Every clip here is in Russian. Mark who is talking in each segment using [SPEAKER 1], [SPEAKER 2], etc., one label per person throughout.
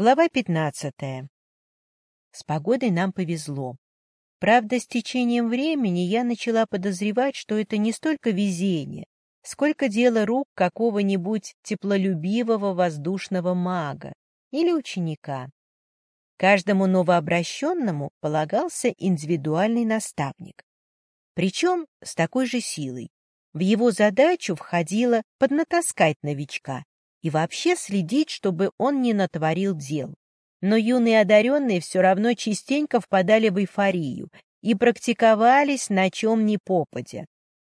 [SPEAKER 1] Глава пятнадцатая. С погодой нам повезло. Правда, с течением времени я начала подозревать, что это не столько везение, сколько дело рук какого-нибудь теплолюбивого воздушного мага или ученика. Каждому новообращенному полагался индивидуальный наставник. Причем с такой же силой. В его задачу входило поднатаскать новичка и вообще следить, чтобы он не натворил дел. Но юные одаренные все равно частенько впадали в эйфорию и практиковались на чем ни попадя.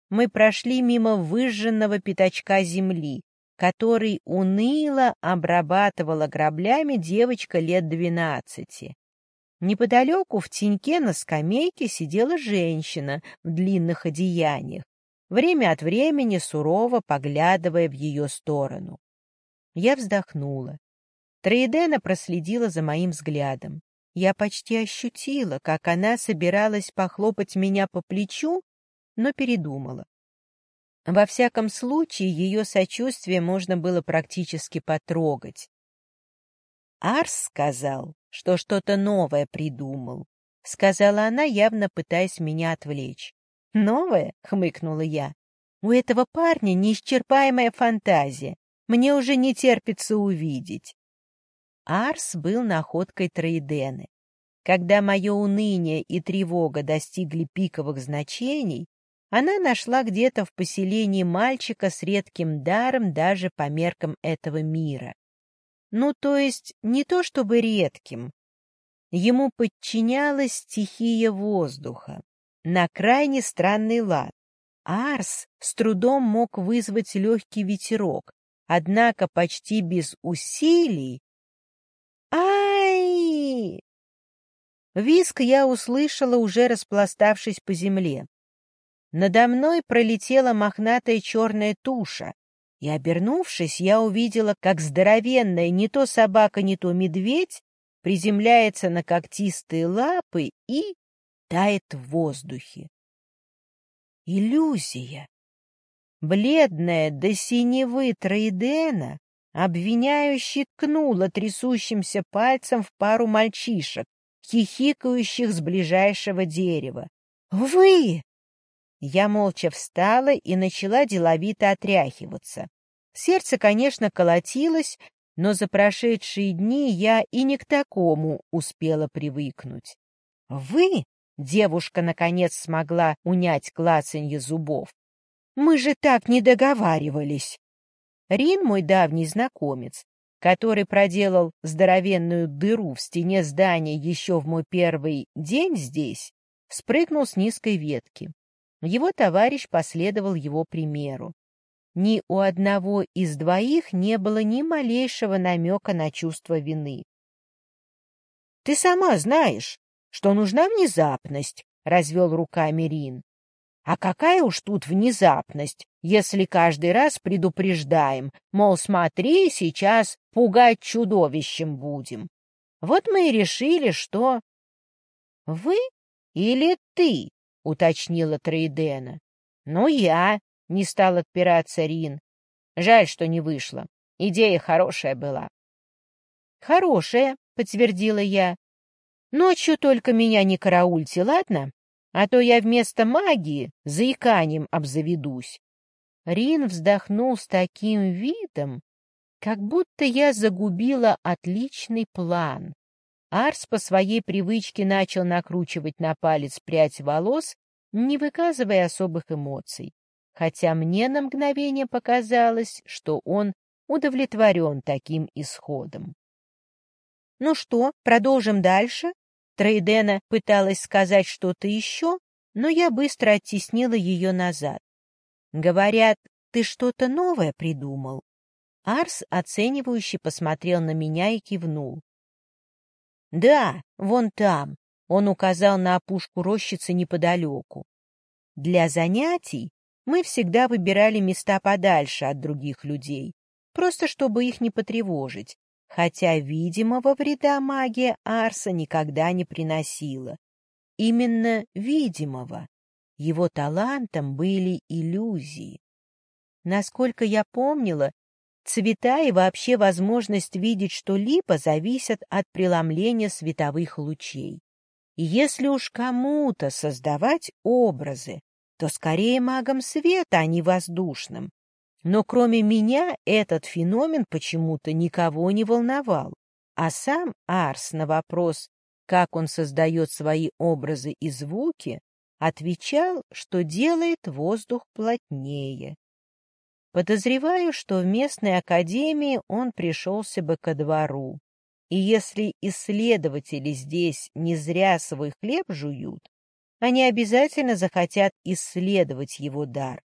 [SPEAKER 1] Мы прошли мимо выжженного пятачка земли, который уныло обрабатывала граблями девочка лет двенадцати. Неподалеку в теньке на скамейке сидела женщина в длинных одеяниях, время от времени сурово поглядывая в ее сторону. Я вздохнула. Троедена проследила за моим взглядом. Я почти ощутила, как она собиралась похлопать меня по плечу, но передумала. Во всяком случае, ее сочувствие можно было практически потрогать. Арс сказал, что что-то новое придумал. Сказала она, явно пытаясь меня отвлечь. «Новое?» — хмыкнула я. «У этого парня неисчерпаемая фантазия. Мне уже не терпится увидеть. Арс был находкой Троидены. Когда мое уныние и тревога достигли пиковых значений, она нашла где-то в поселении мальчика с редким даром даже по меркам этого мира. Ну, то есть не то чтобы редким. Ему подчинялась стихия воздуха. На крайне странный лад. Арс с трудом мог вызвать легкий ветерок, однако почти без усилий... Ай! Виск я услышала, уже распластавшись по земле. Надо мной пролетела мохнатая черная туша, и, обернувшись, я увидела, как здоровенная не то собака, не то медведь приземляется на когтистые лапы и тает в воздухе. Иллюзия. Бледная до синевы Троидена обвиняющий ткнула трясущимся пальцем в пару мальчишек, хихикающих с ближайшего дерева. «Вы!» Я молча встала и начала деловито отряхиваться. Сердце, конечно, колотилось, но за прошедшие дни я и не к такому успела привыкнуть. «Вы?» — девушка, наконец, смогла унять клацанье зубов. Мы же так не договаривались. Рин, мой давний знакомец, который проделал здоровенную дыру в стене здания еще в мой первый день здесь, спрыгнул с низкой ветки. Его товарищ последовал его примеру. Ни у одного из двоих не было ни малейшего намека на чувство вины. — Ты сама знаешь, что нужна внезапность, — развел руками Рин. А какая уж тут внезапность, если каждый раз предупреждаем, мол, смотри, сейчас пугать чудовищем будем. Вот мы и решили, что... — Вы или ты? — уточнила Троидена. — Ну, я, — не стал отпираться Рин. Жаль, что не вышло. Идея хорошая была. — Хорошая, — подтвердила я. — Ночью только меня не караульте, ладно? А то я вместо магии заиканием обзаведусь. Рин вздохнул с таким видом, как будто я загубила отличный план. Арс по своей привычке начал накручивать на палец прядь волос, не выказывая особых эмоций, хотя мне на мгновение показалось, что он удовлетворен таким исходом. — Ну что, продолжим дальше? Трейдена пыталась сказать что-то еще, но я быстро оттеснила ее назад. Говорят, ты что-то новое придумал. Арс оценивающе посмотрел на меня и кивнул. Да, вон там. Он указал на опушку рощицы неподалеку. Для занятий мы всегда выбирали места подальше от других людей, просто чтобы их не потревожить, хотя видимого вреда магия Арса никогда не приносила. Именно видимого. Его талантом были иллюзии. Насколько я помнила, Цвета и вообще возможность видеть что-либо зависят от преломления световых лучей. И если уж кому-то создавать образы, то скорее магом света, а не воздушным. Но кроме меня этот феномен почему-то никого не волновал. А сам Арс на вопрос, как он создает свои образы и звуки, отвечал, что делает воздух плотнее. Подозреваю, что в местной академии он пришелся бы ко двору. И если исследователи здесь не зря свой хлеб жуют, они обязательно захотят исследовать его дар.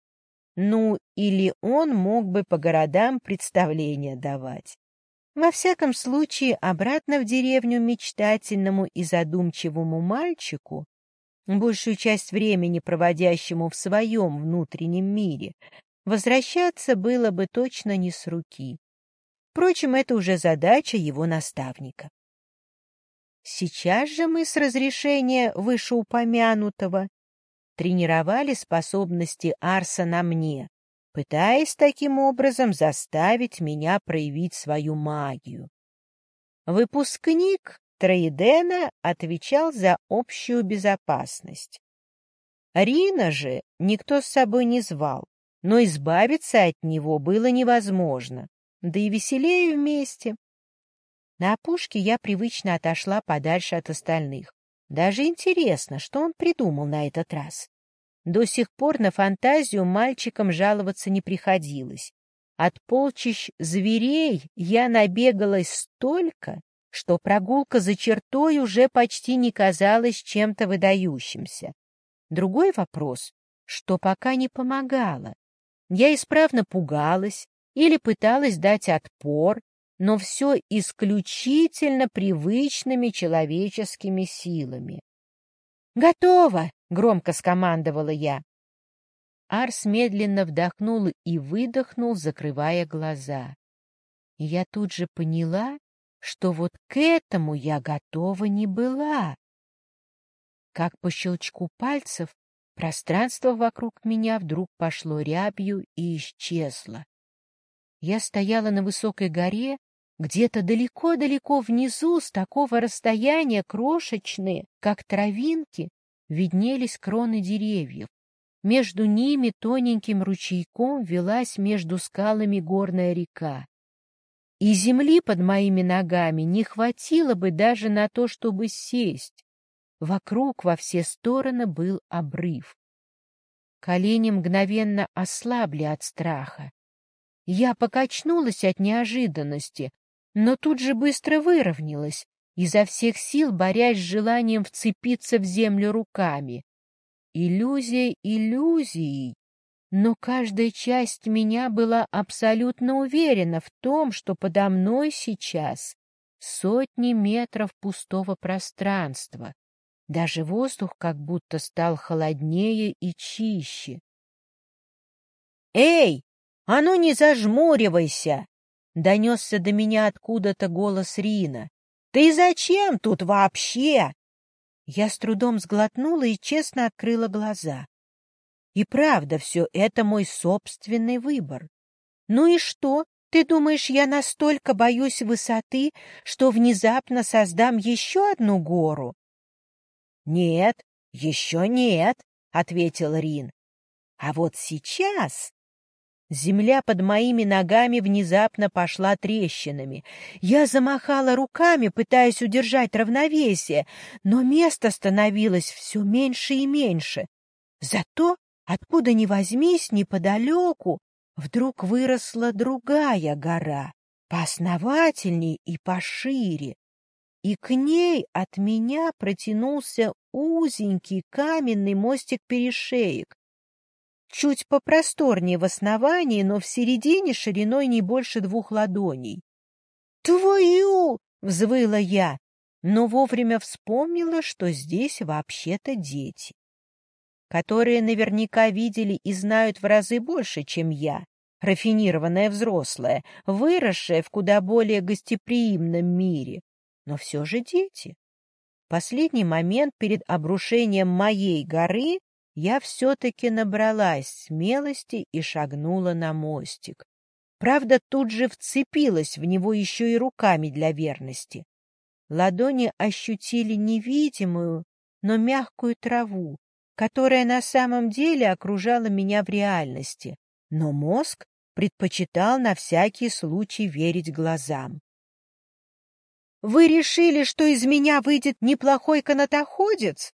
[SPEAKER 1] Ну, или он мог бы по городам представления давать. Во всяком случае, обратно в деревню мечтательному и задумчивому мальчику, большую часть времени проводящему в своем внутреннем мире, возвращаться было бы точно не с руки. Впрочем, это уже задача его наставника. Сейчас же мы с разрешения вышеупомянутого тренировали способности Арса на мне, пытаясь таким образом заставить меня проявить свою магию. Выпускник Троидена отвечал за общую безопасность. Рина же никто с собой не звал, но избавиться от него было невозможно, да и веселее вместе. На опушке я привычно отошла подальше от остальных. Даже интересно, что он придумал на этот раз. До сих пор на фантазию мальчикам жаловаться не приходилось. От полчищ зверей я набегалась столько, что прогулка за чертой уже почти не казалась чем-то выдающимся. Другой вопрос, что пока не помогало. Я исправно пугалась или пыталась дать отпор, но все исключительно привычными человеческими силами. «Готово!» — громко скомандовала я. Арс медленно вдохнул и выдохнул, закрывая глаза. Я тут же поняла, что вот к этому я готова не была. Как по щелчку пальцев пространство вокруг меня вдруг пошло рябью и исчезло. Я стояла на высокой горе, где-то далеко-далеко внизу, с такого расстояния крошечные, как травинки, виднелись кроны деревьев. Между ними тоненьким ручейком велась между скалами горная река. И земли под моими ногами не хватило бы даже на то, чтобы сесть. Вокруг во все стороны был обрыв. Колени мгновенно ослабли от страха. Я покачнулась от неожиданности, но тут же быстро выровнялась, изо всех сил борясь с желанием вцепиться в землю руками. Иллюзия иллюзией, но каждая часть меня была абсолютно уверена в том, что подо мной сейчас сотни метров пустого пространства. Даже воздух как будто стал холоднее и чище. «Эй, а ну не зажмуривайся!» — донесся до меня откуда-то голос Рина. «Ты зачем тут вообще?» Я с трудом сглотнула и честно открыла глаза. И правда, все это мой собственный выбор. Ну и что? Ты думаешь, я настолько боюсь высоты, что внезапно создам еще одну гору? Нет, еще нет, — ответил Рин. А вот сейчас Земля под моими ногами внезапно пошла трещинами. Я замахала руками, пытаясь удержать равновесие, но места становилось все меньше и меньше. Зато, откуда ни возьмись, неподалеку, вдруг выросла другая гора, поосновательней и пошире. И к ней от меня протянулся узенький каменный мостик-перешеек, чуть попросторнее в основании, но в середине шириной не больше двух ладоней. «Твою!» — взвыла я, но вовремя вспомнила, что здесь вообще-то дети, которые наверняка видели и знают в разы больше, чем я, рафинированная взрослая, выросшая в куда более гостеприимном мире, но все же дети. Последний момент перед обрушением моей горы я все-таки набралась смелости и шагнула на мостик. Правда, тут же вцепилась в него еще и руками для верности. Ладони ощутили невидимую, но мягкую траву, которая на самом деле окружала меня в реальности, но мозг предпочитал на всякий случай верить глазам. «Вы решили, что из меня выйдет неплохой канатоходец?»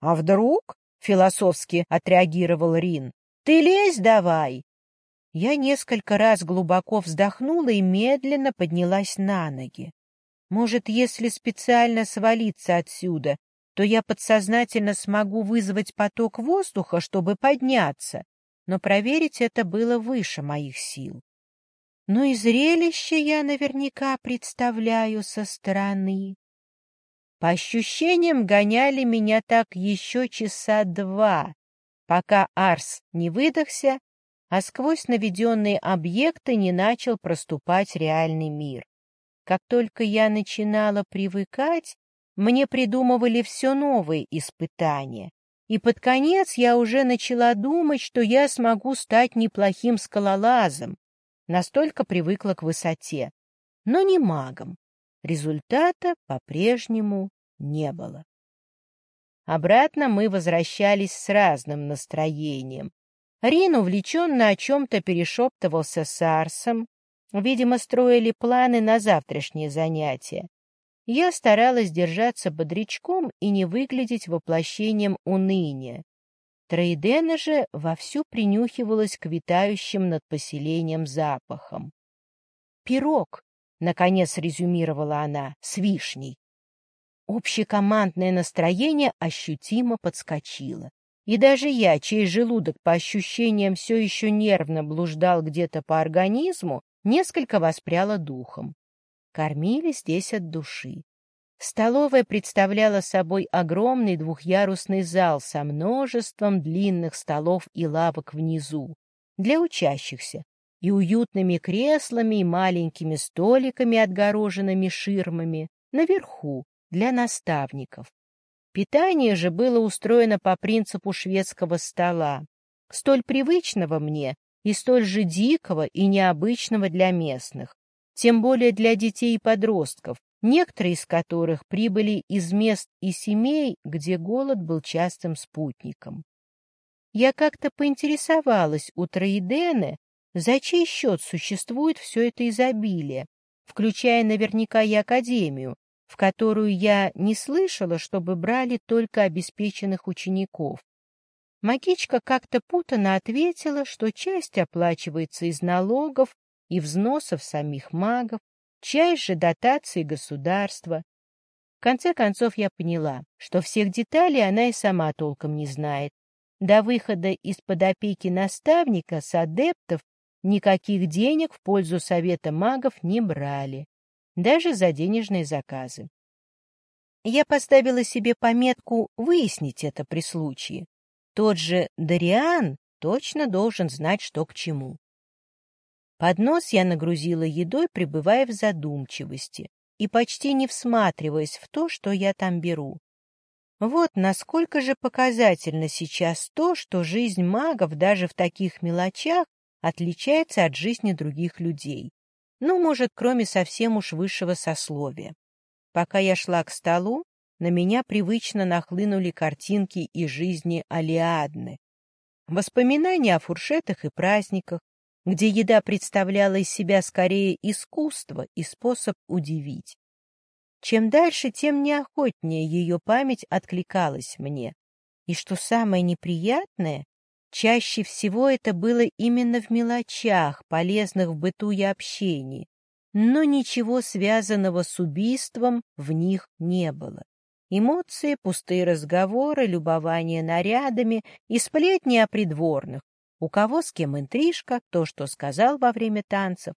[SPEAKER 1] «А вдруг?» — философски отреагировал Рин. «Ты лезь давай!» Я несколько раз глубоко вздохнула и медленно поднялась на ноги. Может, если специально свалиться отсюда, то я подсознательно смогу вызвать поток воздуха, чтобы подняться, но проверить это было выше моих сил. Но и зрелище я наверняка представляю со стороны. По ощущениям гоняли меня так еще часа два, пока Арс не выдохся, а сквозь наведенные объекты не начал проступать реальный мир. Как только я начинала привыкать, мне придумывали все новые испытания, и под конец я уже начала думать, что я смогу стать неплохим скалолазом, настолько привыкла к высоте, но не магом. Результата по-прежнему не было. Обратно мы возвращались с разным настроением. Рин увлеченно о чем-то перешептывался с Арсом, видимо, строили планы на завтрашнее занятие. Я старалась держаться бодрячком и не выглядеть воплощением уныния. Трейдена же вовсю принюхивалась к витающим над поселением запахам. «Пирог», — наконец резюмировала она, — «с вишней». Общекомандное настроение ощутимо подскочило. И даже я, чей желудок по ощущениям все еще нервно блуждал где-то по организму, несколько воспряла духом. Кормили здесь от души. Столовая представляла собой огромный двухъярусный зал со множеством длинных столов и лавок внизу для учащихся и уютными креслами и маленькими столиками, отгороженными ширмами, наверху для наставников. Питание же было устроено по принципу шведского стола, столь привычного мне и столь же дикого и необычного для местных тем более для детей и подростков, некоторые из которых прибыли из мест и семей, где голод был частым спутником. Я как-то поинтересовалась у Троидены, за чей счет существует все это изобилие, включая наверняка и Академию, в которую я не слышала, чтобы брали только обеспеченных учеников. Магичка как-то путанно ответила, что часть оплачивается из налогов, и взносов самих магов, часть же дотации государства. В конце концов я поняла, что всех деталей она и сама толком не знает. До выхода из-под опеки наставника с адептов никаких денег в пользу совета магов не брали, даже за денежные заказы. Я поставила себе пометку выяснить это при случае. Тот же Дариан точно должен знать, что к чему. Поднос я нагрузила едой, пребывая в задумчивости и почти не всматриваясь в то, что я там беру. Вот насколько же показательно сейчас то, что жизнь магов даже в таких мелочах отличается от жизни других людей. Ну, может, кроме совсем уж высшего сословия. Пока я шла к столу, на меня привычно нахлынули картинки из жизни Алиадны. Воспоминания о фуршетах и праздниках, где еда представляла из себя скорее искусство и способ удивить. Чем дальше, тем неохотнее ее память откликалась мне. И что самое неприятное, чаще всего это было именно в мелочах, полезных в быту и общении, но ничего связанного с убийством в них не было. Эмоции, пустые разговоры, любование нарядами и сплетни о придворных, у кого с кем интрижка, то, что сказал во время танцев.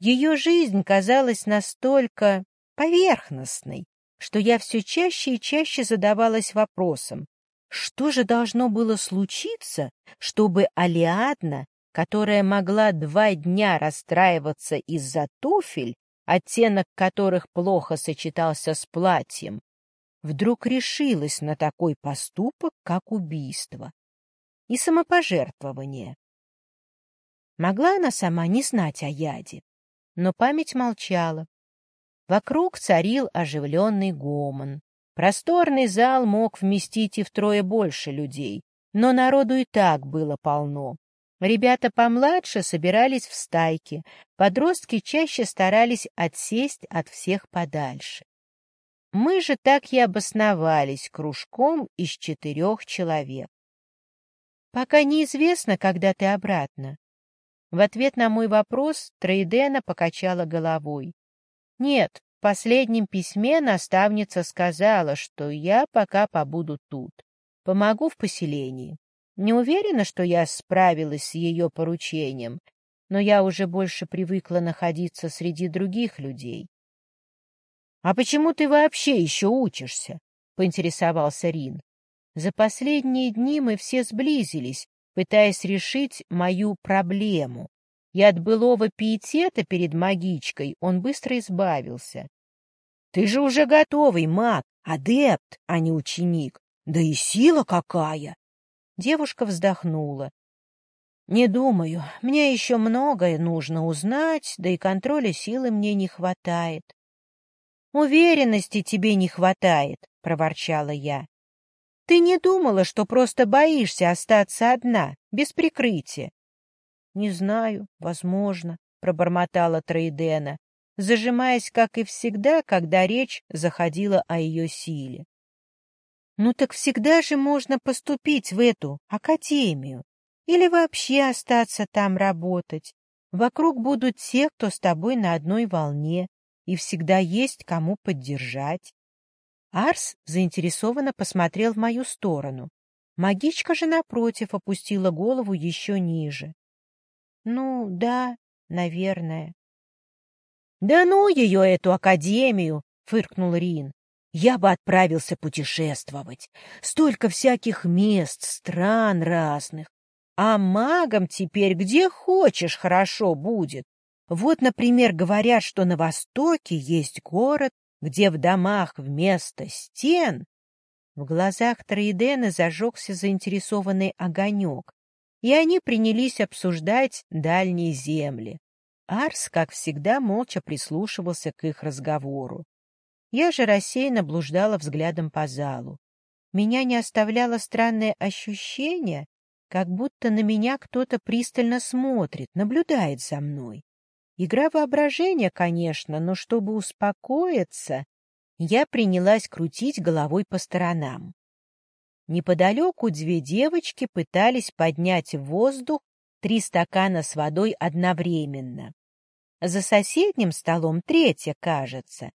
[SPEAKER 1] Ее жизнь казалась настолько поверхностной, что я все чаще и чаще задавалась вопросом, что же должно было случиться, чтобы Алиадна, которая могла два дня расстраиваться из-за туфель, оттенок которых плохо сочетался с платьем, вдруг решилась на такой поступок, как убийство и самопожертвование. Могла она сама не знать о яде. Но память молчала. Вокруг царил оживленный гомон. Просторный зал мог вместить и втрое больше людей, но народу и так было полно. Ребята помладше собирались в стайки, подростки чаще старались отсесть от всех подальше. Мы же так и обосновались кружком из четырех человек. Пока неизвестно, когда ты обратно. В ответ на мой вопрос Трейдена покачала головой. Нет, в последнем письме наставница сказала, что я пока побуду тут. Помогу в поселении. Не уверена, что я справилась с ее поручением, но я уже больше привыкла находиться среди других людей. — А почему ты вообще еще учишься? — поинтересовался Рин. За последние дни мы все сблизились, пытаясь решить мою проблему. И от былого пиетета перед магичкой он быстро избавился. — Ты же уже готовый маг, адепт, а не ученик. Да и сила какая! Девушка вздохнула. «Не думаю. Мне еще многое нужно узнать, да и контроля силы мне не хватает». «Уверенности тебе не хватает», — проворчала я. «Ты не думала, что просто боишься остаться одна, без прикрытия?» «Не знаю, возможно», — пробормотала Трейдена, зажимаясь, как и всегда, когда речь заходила о ее силе. Ну так всегда же можно поступить в эту академию или вообще остаться там работать. Вокруг будут те, кто с тобой на одной волне, и всегда есть кому поддержать. Арс заинтересованно посмотрел в мою сторону. Магичка же, напротив, опустила голову еще ниже. — Ну, да, наверное. — Да ну ее, эту академию! — фыркнул Рин я бы отправился путешествовать. Столько всяких мест, стран разных. А магам теперь где хочешь хорошо будет. Вот, например, говорят, что на востоке есть город, где в домах вместо стен... В глазах Троидена зажегся заинтересованный огонек, и они принялись обсуждать дальние земли. Арс, как всегда, молча прислушивался к их разговору. Я же рассеянно блуждала взглядом по залу. Меня не оставляло странное ощущение, как будто на меня кто-то пристально смотрит, наблюдает за мной. Игра воображения, конечно, но чтобы успокоиться, я принялась крутить головой по сторонам. Неподалеку две девочки пытались поднять в воздух три стакана с водой одновременно. За соседним столом третья, кажется,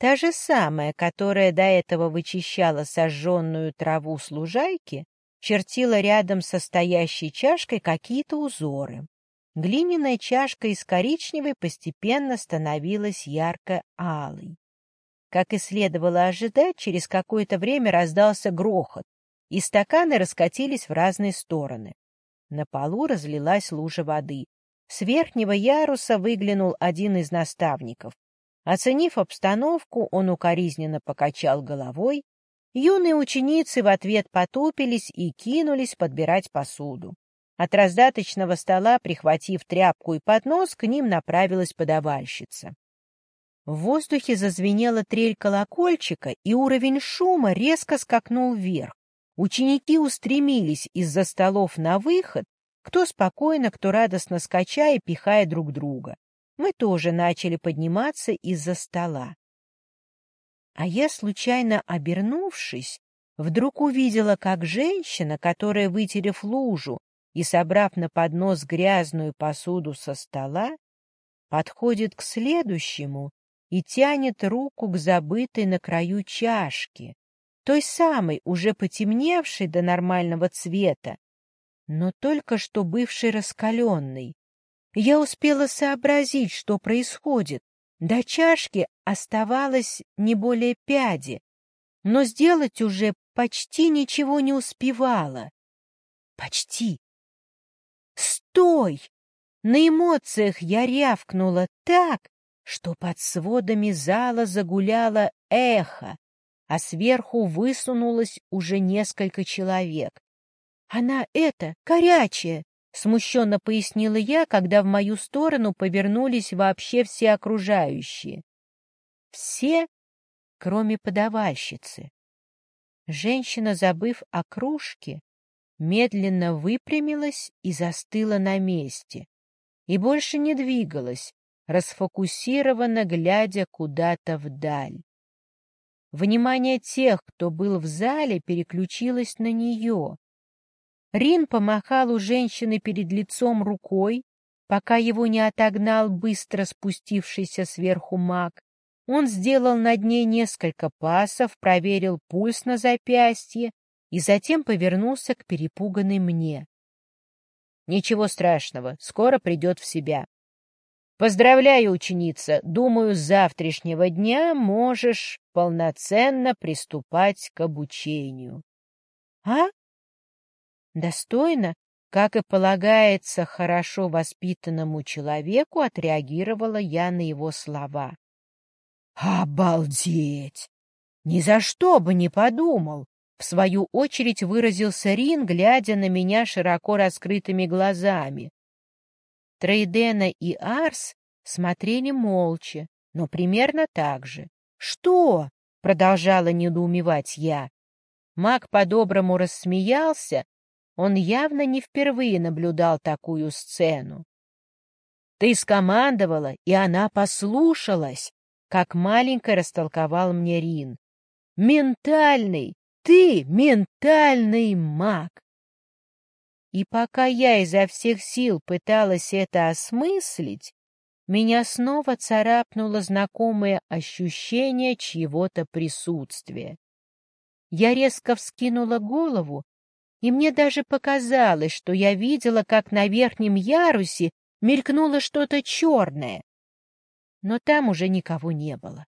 [SPEAKER 1] Та же самая, которая до этого вычищала сожженную траву с лужайки, чертила рядом со стоящей чашкой какие-то узоры. Глиняная чашка из коричневой постепенно становилась ярко-алой. Как и следовало ожидать, через какое-то время раздался грохот, и стаканы раскатились в разные стороны. На полу разлилась лужа воды. С верхнего яруса выглянул один из наставников. Оценив обстановку, он укоризненно покачал головой. Юные ученицы в ответ потупились и кинулись подбирать посуду. От раздаточного стола, прихватив тряпку и поднос, к ним направилась подавальщица. В воздухе зазвенела трель колокольчика, и уровень шума резко скакнул вверх. Ученики устремились из-за столов на выход, кто спокойно, кто радостно скачая и пихая друг друга мы тоже начали подниматься из-за стола. А я, случайно обернувшись, вдруг увидела, как женщина, которая, вытерев лужу и собрав на поднос грязную посуду со стола, подходит к следующему и тянет руку к забытой на краю чашке, той самой, уже потемневшей до нормального цвета, но только что бывшей раскаленной. Я успела сообразить, что происходит. До чашки оставалось не более пяди, но сделать уже почти ничего не успевала. Почти. «Стой!» На эмоциях я рявкнула так, что под сводами зала загуляло эхо, а сверху высунулось уже несколько человек. «Она это, горячая! — смущенно пояснила я, когда в мою сторону повернулись вообще все окружающие. Все, кроме подавальщицы. Женщина, забыв о кружке, медленно выпрямилась и застыла на месте, и больше не двигалась, расфокусированно глядя куда-то вдаль. Внимание тех, кто был в зале, переключилось на нее. Рин помахал у женщины перед лицом рукой, пока его не отогнал быстро спустившийся сверху маг. Он сделал над ней несколько пасов, проверил пульс на запястье и затем повернулся к перепуганной мне. — Ничего страшного, скоро придет в себя. Поздравляю, ученица. Думаю, с завтрашнего дня можешь полноценно приступать к обучению. А? Достойно, как и полагается хорошо воспитанному человеку, отреагировала я на его слова. Обалдеть! Ни за что бы не подумал! В свою очередь выразился Рин, глядя на меня широко раскрытыми глазами. Трейдена и Арс смотрели молча, но примерно так же. «Что?» — продолжала недоумевать я. Маг по-доброму рассмеялся, он явно не впервые наблюдал такую сцену. «Ты скомандовала, и она послушалась», — как маленько растолковал мне Рин. «Ментальный! Ты ментальный маг!» И пока я изо всех сил пыталась это осмыслить, меня снова царапнуло знакомое ощущение чьего-то присутствия. Я резко вскинула голову, и мне даже показалось, что я видела, как на верхнем ярусе мелькнуло что-то черное. Но там уже никого не было.